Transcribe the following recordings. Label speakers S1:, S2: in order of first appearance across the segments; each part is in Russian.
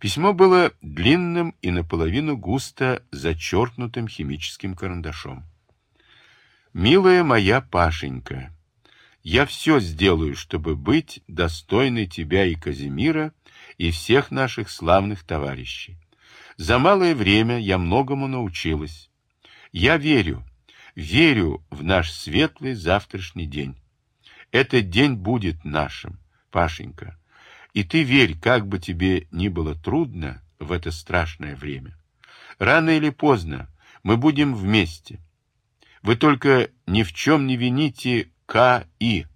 S1: Письмо было длинным и наполовину густо зачеркнутым химическим карандашом. «Милая моя Пашенька, я все сделаю, чтобы быть достойной тебя и Казимира, и всех наших славных товарищей. За малое время я многому научилась. Я верю, верю в наш светлый завтрашний день. Этот день будет нашим, Пашенька. И ты верь, как бы тебе ни было трудно в это страшное время. Рано или поздно мы будем вместе. Вы только ни в чем не вините К.И.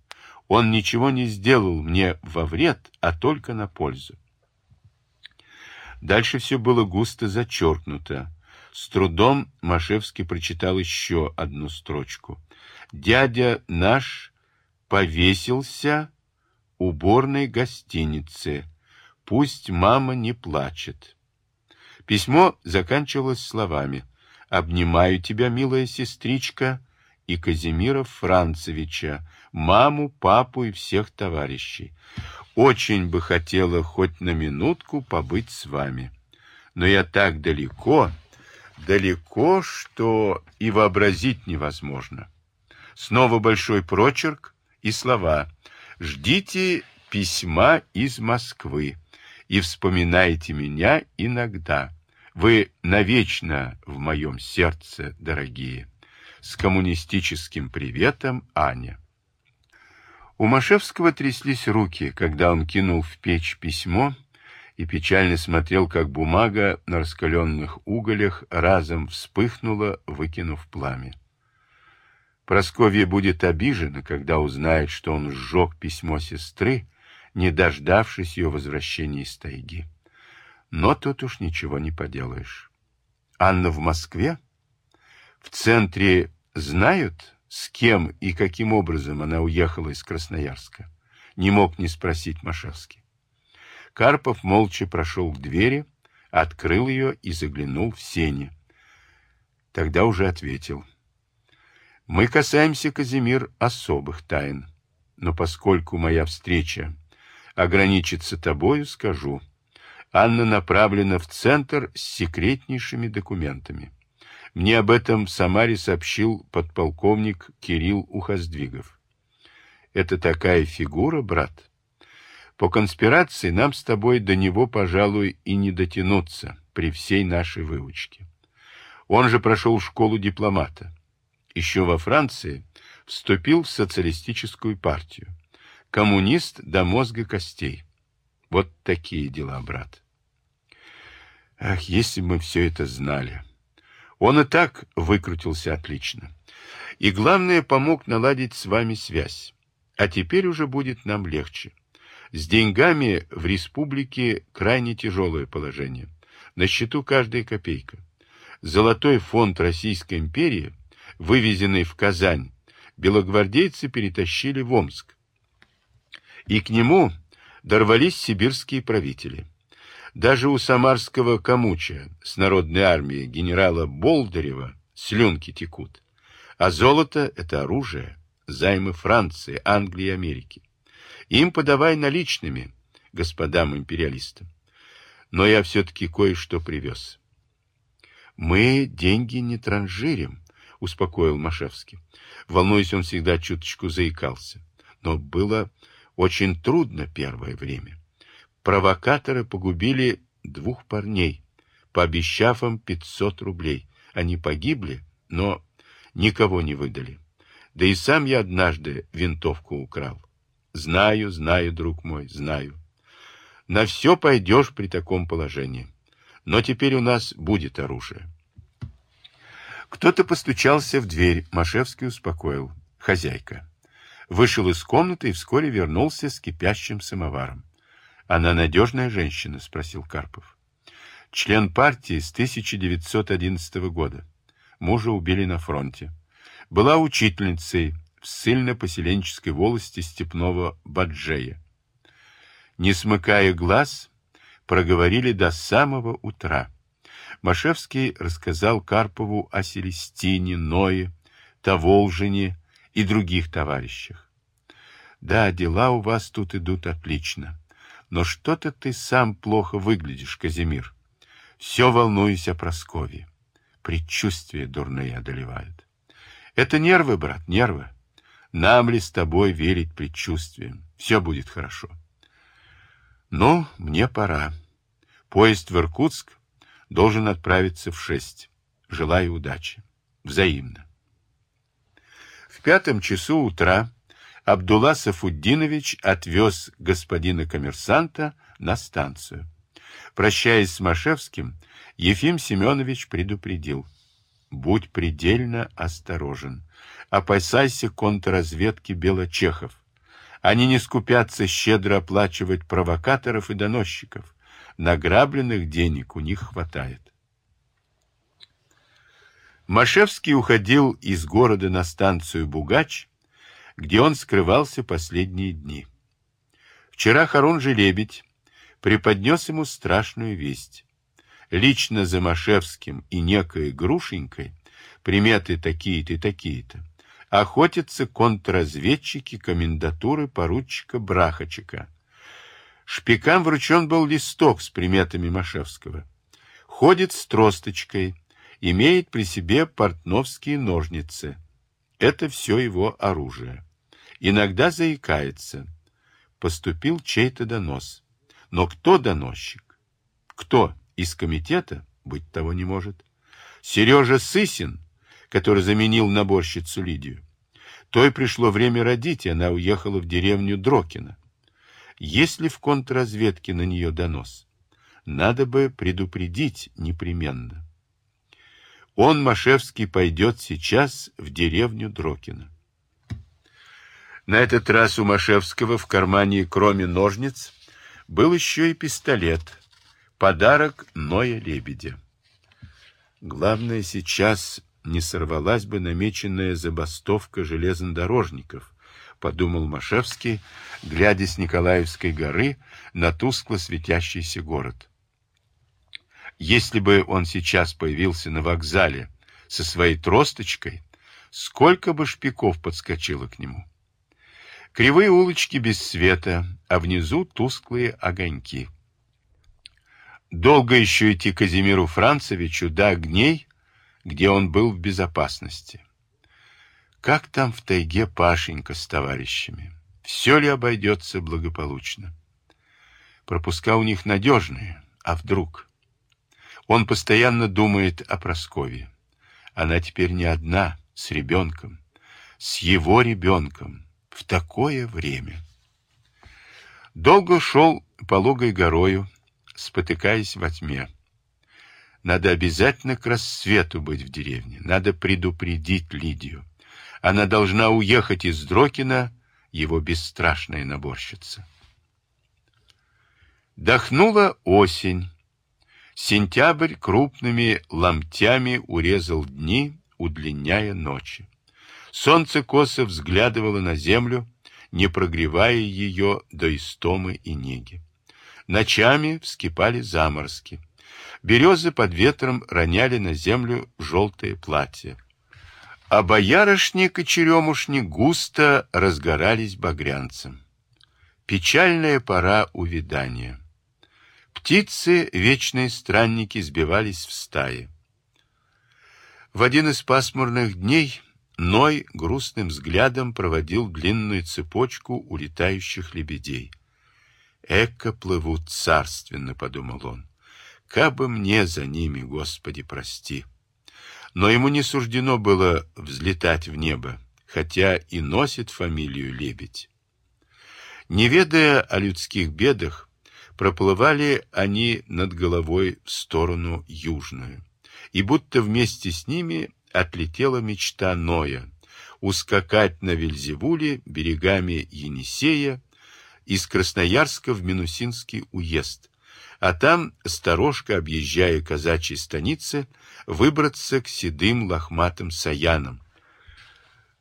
S1: Он ничего не сделал мне во вред, а только на пользу. Дальше все было густо зачеркнуто. С трудом Машевский прочитал еще одну строчку. «Дядя наш повесился уборной гостинице. Пусть мама не плачет». Письмо заканчивалось словами «Обнимаю тебя, милая сестричка» и Казимира Францевича, маму, папу и всех товарищей. Очень бы хотела хоть на минутку побыть с вами. Но я так далеко, далеко, что и вообразить невозможно. Снова большой прочерк и слова «Ждите письма из Москвы и вспоминайте меня иногда. Вы навечно в моем сердце, дорогие». С коммунистическим приветом, Аня. У Машевского тряслись руки, когда он кинул в печь письмо и печально смотрел, как бумага на раскаленных уголях разом вспыхнула, выкинув пламя. Просковья будет обижена, когда узнает, что он сжег письмо сестры, не дождавшись ее возвращения из тайги. Но тут уж ничего не поделаешь. Анна в Москве? В центре знают, с кем и каким образом она уехала из Красноярска? Не мог не спросить Машевский. Карпов молча прошел к двери, открыл ее и заглянул в сени. Тогда уже ответил. Мы касаемся, Казимир, особых тайн. Но поскольку моя встреча ограничится тобою, скажу. Анна направлена в центр с секретнейшими документами. Мне об этом в Самаре сообщил подполковник Кирилл Ухоздвигов. Это такая фигура, брат. По конспирации нам с тобой до него, пожалуй, и не дотянуться при всей нашей выучке. Он же прошел школу дипломата. Еще во Франции вступил в социалистическую партию. Коммунист до мозга костей. Вот такие дела, брат. Ах, если бы мы все это знали! Он и так выкрутился отлично. И главное, помог наладить с вами связь. А теперь уже будет нам легче. С деньгами в республике крайне тяжелое положение. На счету каждая копейка. Золотой фонд Российской империи, вывезенный в Казань, белогвардейцы перетащили в Омск. И к нему дорвались сибирские правители. Даже у самарского Камуча с народной армией генерала Болдырева слюнки текут. А золото — это оружие, займы Франции, Англии и Америки. Им подавай наличными, господам империалистам. Но я все-таки кое-что привез. Мы деньги не транжирим, успокоил Машевский. Волнуясь, он всегда чуточку заикался. Но было очень трудно первое время провокаторы погубили двух парней, пообещав им 500 рублей. Они погибли, но никого не выдали. Да и сам я однажды винтовку украл. Знаю, знаю, друг мой, знаю. На все пойдешь при таком положении. Но теперь у нас будет оружие. Кто-то постучался в дверь. Машевский успокоил. Хозяйка. Вышел из комнаты и вскоре вернулся с кипящим самоваром. Она надежная женщина? Спросил Карпов. Член партии с 1911 года. Мужа убили на фронте. Была учительницей в ссыльно-поселенческой волости Степного Баджея. Не смыкая глаз, проговорили до самого утра. Машевский рассказал Карпову о Селестине, Ное, Таволжине и других товарищах. Да, дела у вас тут идут отлично Но что-то ты сам плохо выглядишь, Казимир. Все волнуюсь о Прасковье. Предчувствия дурные одолевают. Это нервы, брат, нервы. Нам ли с тобой верить предчувствиям? Все будет хорошо. Ну, мне пора. Поезд в Иркутск должен отправиться в шесть. Желаю удачи. Взаимно. В пятом часу утра Абдулла Сафуддинович отвез господина коммерсанта на станцию. Прощаясь с Машевским, Ефим Семенович предупредил. Будь предельно осторожен. Опасайся контрразведки белочехов. Они не скупятся щедро оплачивать провокаторов и доносчиков. Награбленных денег у них хватает. Машевский уходил из города на станцию Бугач, где он скрывался последние дни. Вчера Харун-же-Лебедь преподнес ему страшную весть. Лично за Машевским и некой Грушенькой, приметы такие-то и такие-то, охотятся контрразведчики комендатуры поручика Брахачика. Шпикам вручен был листок с приметами Машевского. Ходит с тросточкой, имеет при себе портновские ножницы. Это все его оружие. Иногда заикается. Поступил чей-то донос. Но кто доносчик? Кто из комитета? Быть того не может. Сережа Сысин, который заменил наборщицу Лидию. Той пришло время родить, и она уехала в деревню Дрокина. Есть ли в контрразведке на нее донос? Надо бы предупредить непременно. Он, Машевский, пойдет сейчас в деревню Дрокина. На этот раз у Машевского в кармане, кроме ножниц, был еще и пистолет. Подарок Ноя Лебедя. Главное сейчас не сорвалась бы намеченная забастовка железнодорожников, подумал Машевский, глядя с Николаевской горы на тускло светящийся город. Если бы он сейчас появился на вокзале со своей тросточкой, сколько бы шпиков подскочило к нему. Кривые улочки без света, а внизу тусклые огоньки. Долго еще идти Казимиру Францевичу до огней, где он был в безопасности. Как там в тайге Пашенька с товарищами? Все ли обойдется благополучно? Пропуска у них надежные, а вдруг? Он постоянно думает о Прасковье. Она теперь не одна, с ребенком, с его ребенком, в такое время. Долго шел пологой горою, спотыкаясь во тьме. Надо обязательно к рассвету быть в деревне. Надо предупредить Лидию. Она должна уехать из Дрокина, его бесстрашная наборщица. Дохнула осень. Сентябрь крупными ломтями урезал дни, удлиняя ночи. Солнце косо взглядывало на землю, не прогревая ее до истомы и неги. Ночами вскипали заморозки. Березы под ветром роняли на землю желтые платья. А боярышник и черемушник густо разгорались багрянцем. Печальная пора увядания. Птицы, вечные странники, сбивались в стаи. В один из пасмурных дней Ной грустным взглядом проводил длинную цепочку улетающих лебедей. «Эко плывут царственно», — подумал он. Кабы мне за ними, Господи, прости. Но ему не суждено было взлетать в небо, хотя и носит фамилию Лебедь. Не ведая о людских бедах, проплывали они над головой в сторону южную, и будто вместе с ними отлетела мечта Ноя ускакать на Вельзевуле берегами Енисея из Красноярска в Минусинский уезд, а там, сторожка, объезжая казачьи станицы, выбраться к седым лохматым саянам,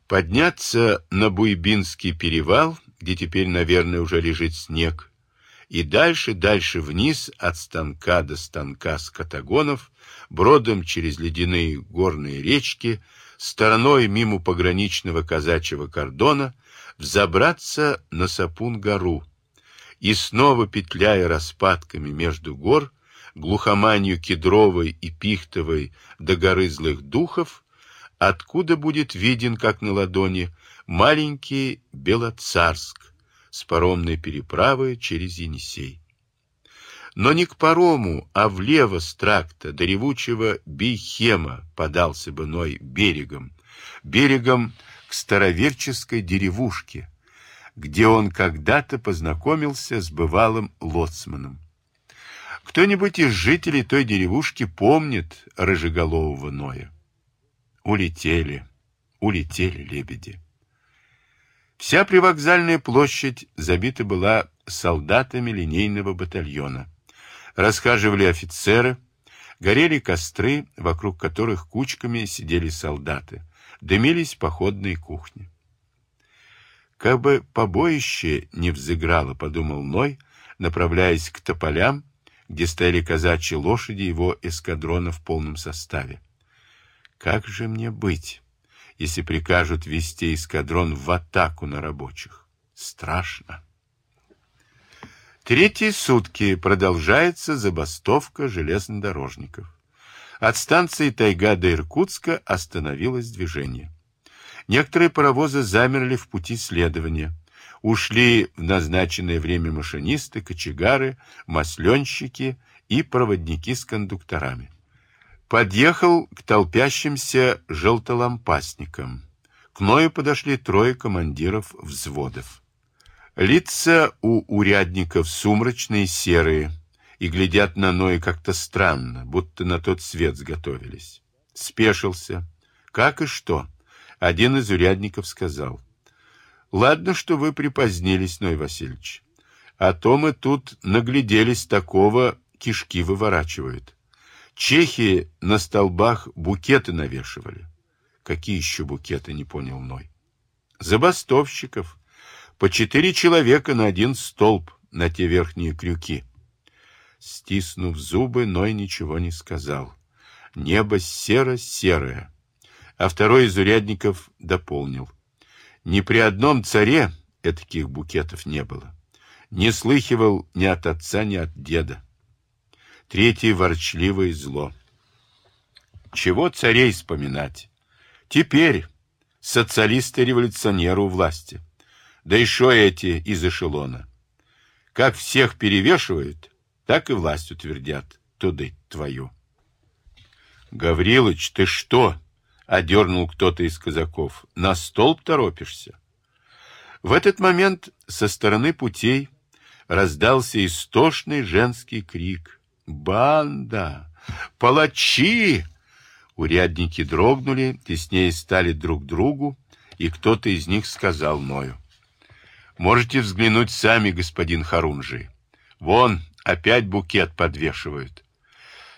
S1: подняться на Буйбинский перевал, где теперь, наверное, уже лежит снег, и дальше, дальше вниз от станка до станка скотагонов, бродом через ледяные горные речки, стороной мимо пограничного казачьего кордона, взобраться на Сапун-гору, и снова петляя распадками между гор, глухоманью кедровой и пихтовой до горы злых духов, откуда будет виден, как на ладони, маленький Белоцарск с паромной переправой через Енисей. Но не к парому, а влево с тракта до ревучего Бейхема подался бы Ной берегом, берегом к староверческой деревушке, где он когда-то познакомился с бывалым лоцманом. Кто-нибудь из жителей той деревушки помнит рыжеголового Ноя? Улетели, улетели лебеди. Вся привокзальная площадь забита была солдатами линейного батальона. Расхаживали офицеры, горели костры, вокруг которых кучками сидели солдаты, дымились походные кухни. Как бы побоище не взыграло, подумал Ной, направляясь к тополям, где стояли казачьи лошади его эскадрона в полном составе. Как же мне быть, если прикажут вести эскадрон в атаку на рабочих? Страшно. Третьи сутки продолжается забастовка железнодорожников. От станции Тайга до Иркутска остановилось движение. Некоторые паровозы замерли в пути следования. Ушли в назначенное время машинисты, кочегары, масленщики и проводники с кондукторами. Подъехал к толпящимся желтолампасникам. К Ною подошли трое командиров взводов. Лица у урядников сумрачные, серые, и глядят на Ноя как-то странно, будто на тот свет сготовились. Спешился. Как и что? Один из урядников сказал. Ладно, что вы припозднились, Ной Васильевич. А то мы тут нагляделись такого, кишки выворачивают. Чехи на столбах букеты навешивали. Какие еще букеты, не понял Ной. Забастовщиков. По четыре человека на один столб, на те верхние крюки. Стиснув зубы, Ной ничего не сказал. Небо серо-серое а второй из урядников дополнил. Ни при одном царе таких букетов не было. Не слыхивал ни от отца, ни от деда. Третий ворчливое зло. Чего царей вспоминать? Теперь социалисты-революционеры у власти. Да еще эти из эшелона. Как всех перевешивают, так и власть утвердят. Туды твою. Гаврилыч, ты что? — одернул кто-то из казаков. — На столб торопишься? В этот момент со стороны путей раздался истошный женский крик. «Банда! Палачи!» Урядники дрогнули, теснее стали друг другу, и кто-то из них сказал Ною. «Можете взглянуть сами, господин Харунжи. Вон, опять букет подвешивают».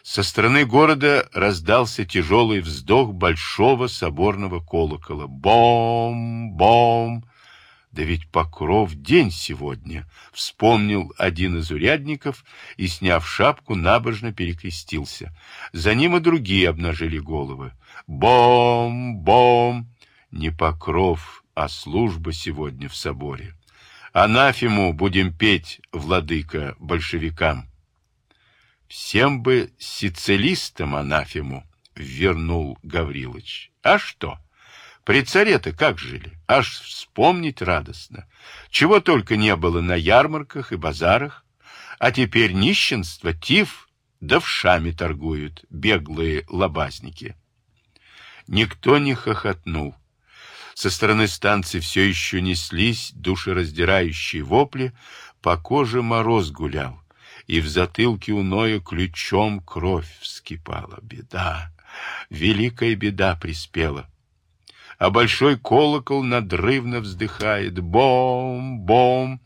S1: Со стороны города раздался тяжелый вздох большого соборного колокола. Бом! Да ведь покров день сегодня, вспомнил один из урядников и, сняв шапку, набожно перекрестился. За ним и другие обнажили головы. Бом! Бом! Не покров, а служба сегодня в соборе. Анафему будем петь, владыка, большевикам. Всем бы сицилистам анафему, вернул Гаврилыч. А что? При царе-то как жили? Аж вспомнить радостно. Чего только не было на ярмарках и базарах. А теперь нищенство, тиф, да вшами торгуют беглые лобазники. Никто не хохотнул. Со стороны станции все еще неслись душераздирающие вопли, по коже мороз гулял и в затылке у Ноя ключом кровь вскипала. Беда, великая беда приспела. А большой колокол надрывно вздыхает. Бом-бом!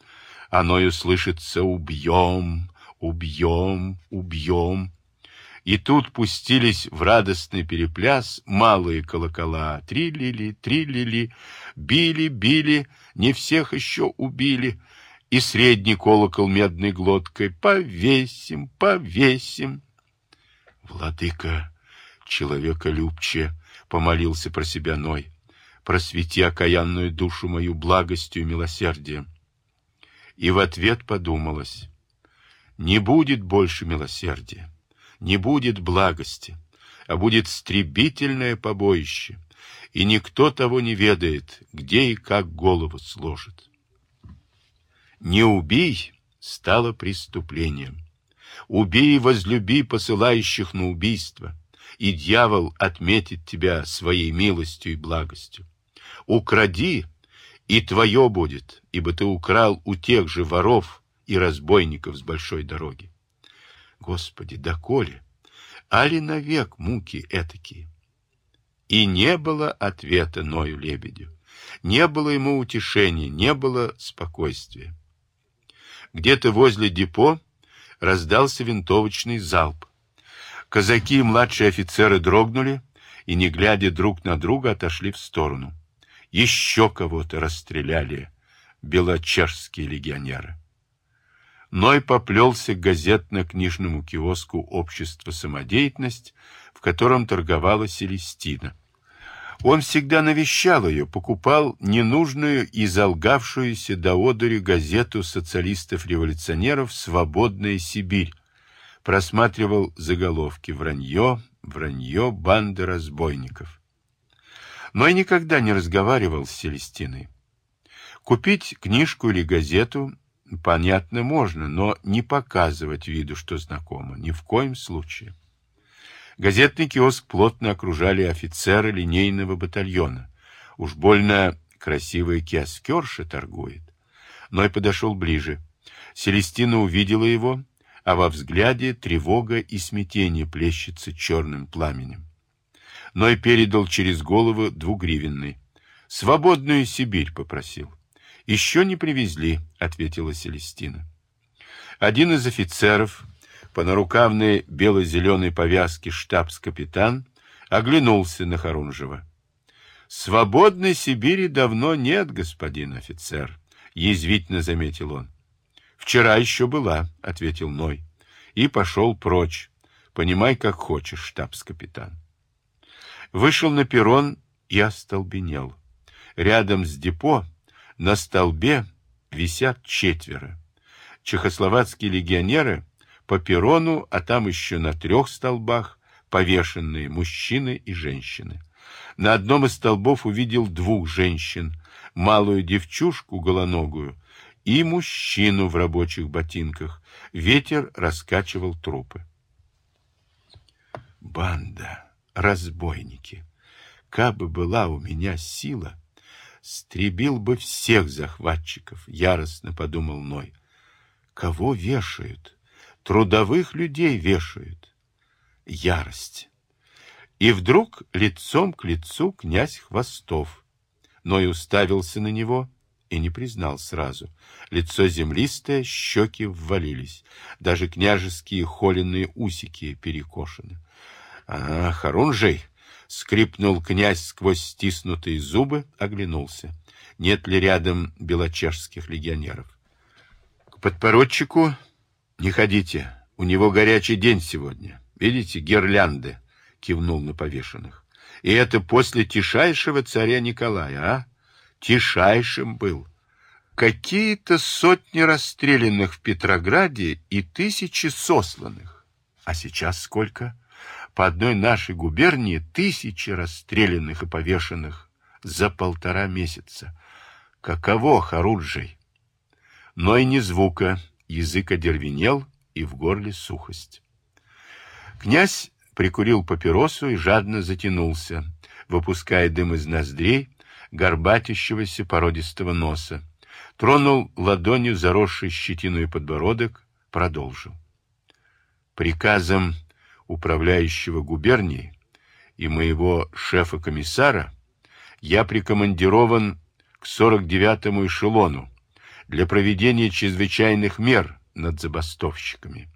S1: А Ною слышится «убьем, убьем, убьем». И тут пустились в радостный перепляс малые колокола. Трилили, трилили, били, били, не всех еще убили — и средний колокол медной глоткой. Повесим, повесим. Владыка, человеколюбче, помолился про себя Ной, просвети окаянную душу мою благостью и милосердием. И в ответ подумалось, не будет больше милосердия, не будет благости, а будет стребительное побоище, и никто того не ведает, где и как голову сложит. Не убей стало преступлением. Убей и возлюби посылающих на убийство, и дьявол отметит тебя своей милостью и благостью. Укради, и твое будет, ибо ты украл у тех же воров и разбойников с большой дороги. Господи, доколе? Али навек муки этакие? И не было ответа Ною лебедю. Не было ему утешения, не было спокойствия. Где-то возле депо раздался винтовочный залп. Казаки и младшие офицеры дрогнули и, не глядя друг на друга, отошли в сторону. Еще кого-то расстреляли белочешские легионеры. Ной поплелся к газетно-книжному киоску общества «Самодеятельность», в котором торговала Селестина. Он всегда навещал ее, покупал ненужную и залгавшуюся до одури газету социалистов-революционеров «Свободная Сибирь», просматривал заголовки «Вранье», «Вранье», «Банда разбойников». Но и никогда не разговаривал с Селестиной. Купить книжку или газету, понятно, можно, но не показывать виду, что знакомо, ни в коем случае. Газетный киоск плотно окружали офицеры линейного батальона. Уж больно красивая киоскерша торгует. Ной подошел ближе. Селестина увидела его, а во взгляде тревога и смятение плещется черным пламенем. Ной передал через голову двугривенный. «Свободную Сибирь попросил». «Еще не привезли», — ответила Селестина. Один из офицеров, по нарукавной бело-зеленой повязке штабс-капитан оглянулся на Харунжева. «Свободной Сибири давно нет, господин офицер», — язвительно заметил он. «Вчера еще была», — ответил Ной, и пошел прочь. «Понимай, как хочешь, штабс-капитан». Вышел на перрон и остолбенел. Рядом с депо на столбе висят четверо. Чехословацкие легионеры по перрону, а там еще на трех столбах повешенные мужчины и женщины. На одном из столбов увидел двух женщин, малую девчушку голоногую и мужчину в рабочих ботинках. Ветер раскачивал трупы. Банда, разбойники. Кабы была у меня сила, стребил бы всех захватчиков, яростно подумал Ной. Кого вешают? Трудовых людей вешают. Ярость. И вдруг лицом к лицу князь Хвостов. но и уставился на него и не признал сразу. Лицо землистое, щеки ввалились. Даже княжеские холеные усики перекошены. — А, Харунжий! — скрипнул князь сквозь стиснутые зубы, оглянулся. Нет ли рядом белочешских легионеров? К подпоручику не ходите, у него горячий день сегодня. Видите, гирлянды, кивнул на повешенных. И это после тишайшего царя Николая, а? Тишайшим был. Какие-то сотни расстрелянных в Петрограде и тысячи сосланных. А сейчас сколько? По одной нашей губернии тысячи расстрелянных и повешенных за полтора месяца. Каково, Харуджей? Но и ни звука, язык одервенел и в горле сухость. Князь прикурил папиросу и жадно затянулся, выпуская дым из ноздрей горбатящегося породистого носа. Тронул ладонью заросший щетиной подбородок, продолжил. Приказом управляющего губернии и моего шефа-комиссара я прикомандирован к 49-му эшелону, для проведения чрезвычайных мер над забастовщиками.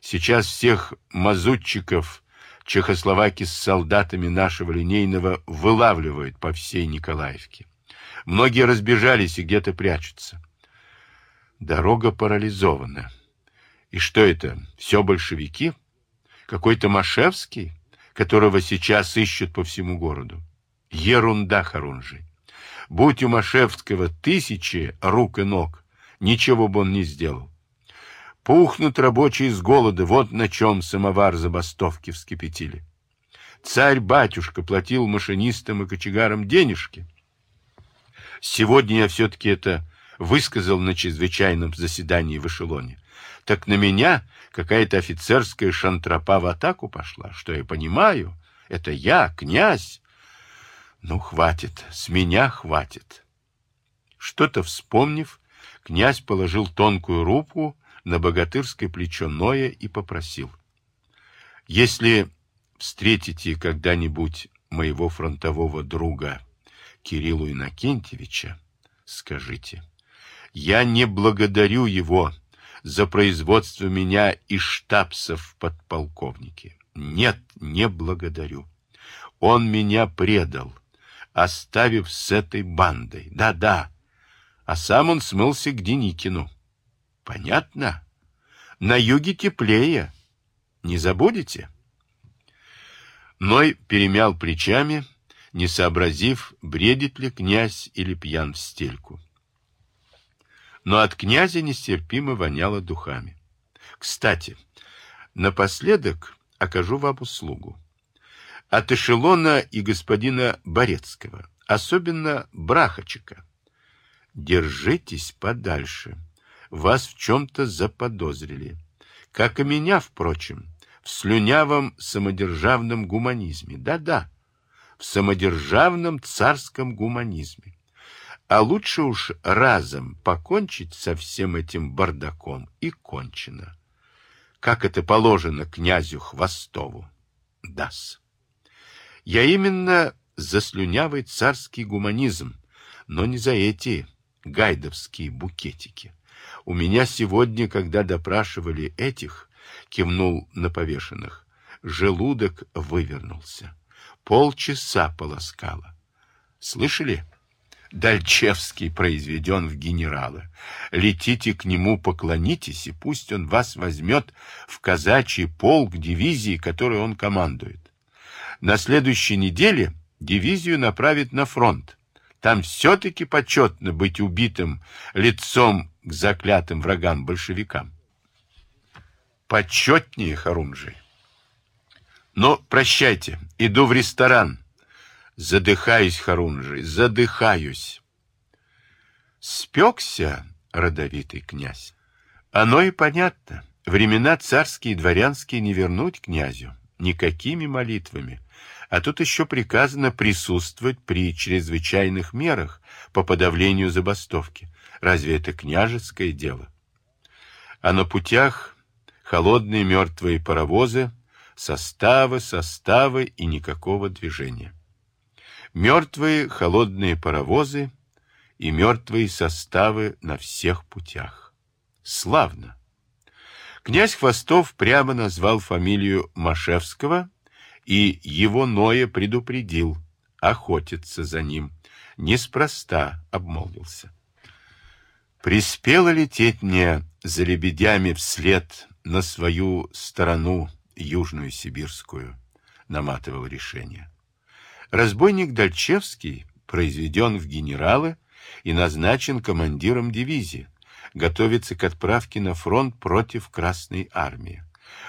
S1: Сейчас всех мазутчиков Чехословаки с солдатами нашего линейного вылавливают по всей Николаевке. Многие разбежались и где-то прячутся. Дорога парализована. И что это, все большевики? Какой-то Машевский, которого сейчас ищут по всему городу? Ерунда, Харунжий. Будь у Машевского тысячи рук и ног, ничего бы он не сделал. Пухнут рабочие с голода, вот на чем самовар забастовки вскипятили. Царь-батюшка платил машинистам и кочегарам денежки. Сегодня я все-таки это высказал на чрезвычайном заседании в эшелоне. Так на меня какая-то офицерская шантропа в атаку пошла, что я понимаю. Это я, князь. Ну, хватит, с меня хватит. Что-то вспомнив, князь положил тонкую руку на богатырское плечо Ноя и попросил. Если встретите когда-нибудь моего фронтового друга Кириллу Иннокентьевича, скажите, я не благодарю его за производство меня из штабсов подполковники. Нет, не благодарю. Он меня предал, оставив с этой бандой. Да-да. А сам он смылся к Деникину. Понятно? На юге теплее. Не забудете? Ной перемял плечами, не сообразив, бредит ли князь или пьян в стельку. Но от князя нестерпимо воняло духами. Кстати, напоследок окажу вам услугу. От эшелона и господина Борецкого, особенно Брахачика. Держитесь подальше. Вас в чем-то заподозрили. Как и меня, впрочем, в слюнявом самодержавном гуманизме. Да-да, в самодержавном царском гуманизме. А лучше уж разом покончить со всем этим бардаком и кончено. Как это положено князю Хвостову. Дас. Я именно за слюнявый царский гуманизм, но не за эти гайдовские букетики. У меня сегодня, когда допрашивали этих, кивнул на повешенных, желудок вывернулся. Полчаса полоскало. Слышали? Дальчевский произведен в генералы. Летите к нему, поклонитесь, и пусть он вас возьмет в казачий полк дивизии, которой он командует. На следующей неделе дивизию направит на фронт. Там все-таки почетно быть убитым лицом к заклятым врагам-большевикам. Почетнее, Харунжий. Но прощайте, иду в ресторан. Задыхаюсь, Харунжий, задыхаюсь. Спекся родовитый князь. Оно и понятно. Времена царские и дворянские не вернуть князю никакими молитвами. А тут еще приказано присутствовать при чрезвычайных мерах по подавлению забастовки. Разве это княжеское дело? А на путях холодные мертвые паровозы, составы, составы и никакого движения. Мертвые холодные паровозы и мертвые составы на всех путях. Славно! Князь Хвостов прямо назвал фамилию Машевского и его Ноя предупредил охотиться за ним. Неспроста обмолвился. Приспело лететь мне за лебедями вслед на свою сторону южную сибирскую, наматывал решение. Разбойник Дальчевский произведен в генералы и назначен командиром дивизии, готовится к отправке на фронт против Красной армии.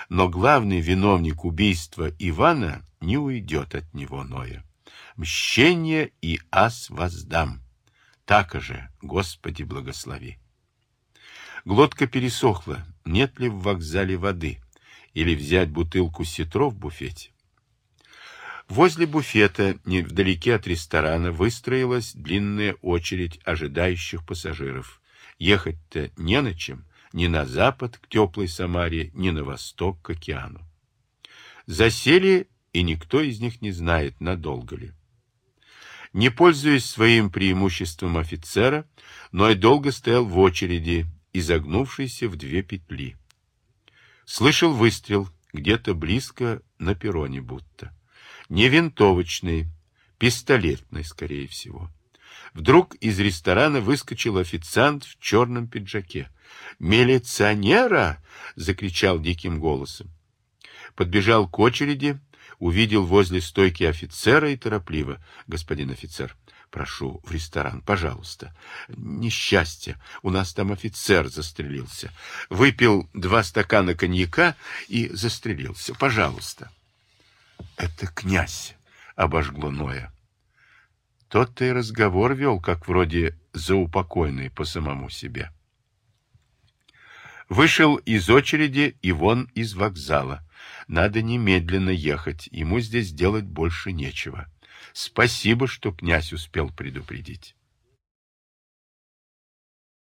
S1: Но главный виновник убийства Ивана не уйдет от него, Ноя. Мщение и ас воздам. Так же, Господи, благослови. Глотка пересохла. Нет ли в вокзале воды? Или взять бутылку ситро в буфете? Возле буфета, невдалеке от ресторана, выстроилась длинная очередь ожидающих пассажиров. Ехать-то не на чем, ни на запад к теплой Самаре, ни на восток к океану. Засели, и никто из них не знает, надолго ли. Не пользуясь своим преимуществом офицера, но и долго стоял в очереди, изогнувшийся в две петли. Слышал выстрел, где-то близко на перроне будто не винтовочный, пистолетный, скорее всего. Вдруг из ресторана выскочил официант в черном пиджаке. «Милиционера!» — закричал диким голосом. Подбежал к очереди, увидел возле стойки офицера и торопливо. «Господин офицер, Прошу в ресторан, пожалуйста. Несчастье. У нас там офицер застрелился. Выпил два стакана коньяка и застрелился. Пожалуйста. Это князь, обожгло Ноя. Тот-то и разговор вел, как вроде заупокойный по самому себе. Вышел из очереди и вон из вокзала. Надо немедленно ехать, ему здесь делать больше нечего. Спасибо, что князь успел предупредить.